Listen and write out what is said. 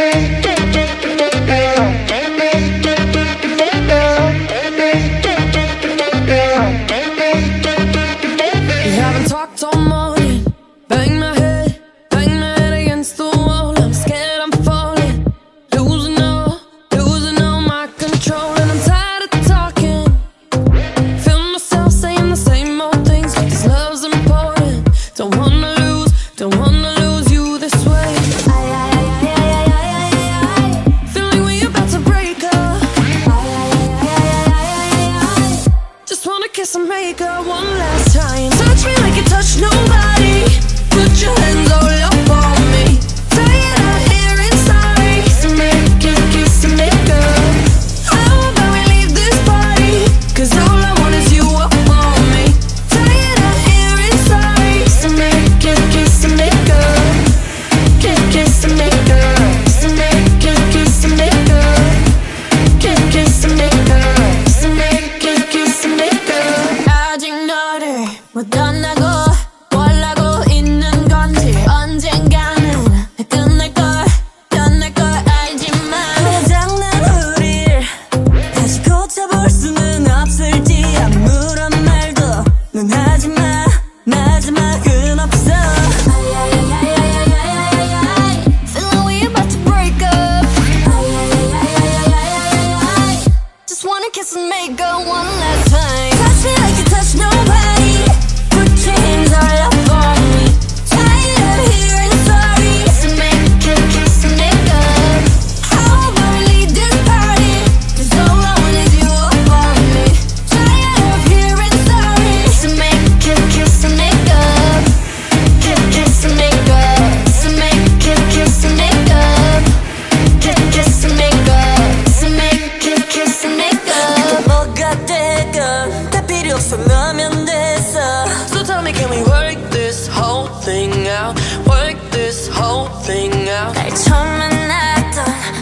day. kiss and make up one last time. Touch me like you touch nobody. kiss and make go one last time. Touch me like you touch no 벗어나면 됐어 uh, So tell me can we work this whole thing out? Work this whole thing out. 날 처음 만났던